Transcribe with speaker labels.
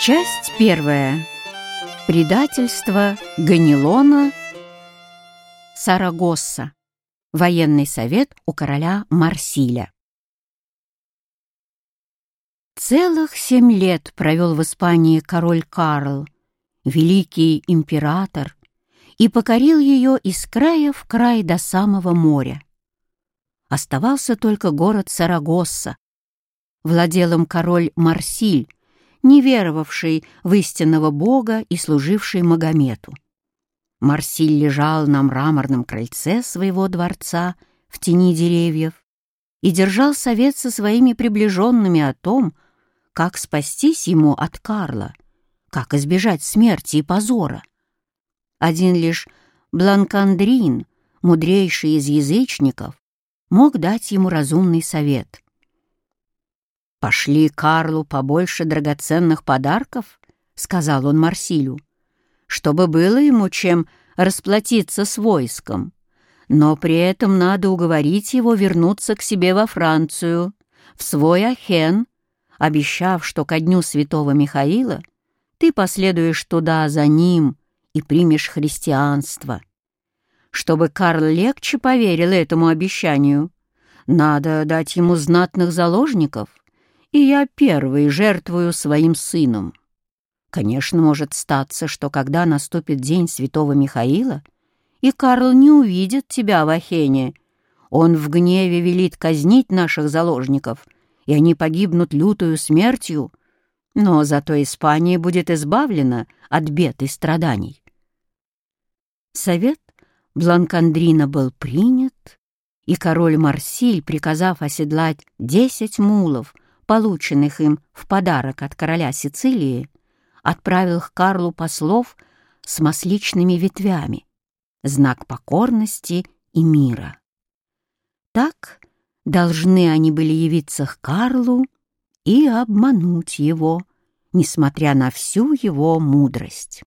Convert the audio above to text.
Speaker 1: Часть первая. Предательство Ганилона Сарагосса. Военный совет у короля Марсиля. Целых семь лет провел в Испании король Карл, великий император, и покорил ее из края в край до самого моря. Оставался только город Сарагосса. Владел им король Марсиль, не веровавший в истинного Бога и служивший Магомету. Марсиль лежал на мраморном крыльце своего дворца в тени деревьев и держал совет со своими приближенными о том, как спастись ему от Карла, как избежать смерти и позора. Один лишь Бланкандрин, мудрейший из язычников, мог дать ему разумный совет — «Пошли Карлу побольше драгоценных подарков», — сказал он Марсилю, «чтобы было ему чем расплатиться с войском. Но при этом надо уговорить его вернуться к себе во Францию, в свой Ахен, обещав, что ко дню святого Михаила ты последуешь туда за ним и примешь христианство. Чтобы Карл легче поверил этому обещанию, надо дать ему знатных заложников, и я первый жертвую своим сыном. Конечно, может статься, что когда наступит день святого Михаила, и Карл не увидит тебя в Ахене, он в гневе велит казнить наших заложников, и они погибнут лютою смертью, но зато Испания будет избавлена от бед и страданий. Совет Бланкандрина был принят, и король Марсиль, приказав оседлать десять мулов, полученных им в подарок от короля Сицилии, отправил к Карлу послов с масличными ветвями, знак покорности и мира. Так должны они были явиться к Карлу и обмануть его, несмотря на всю его мудрость.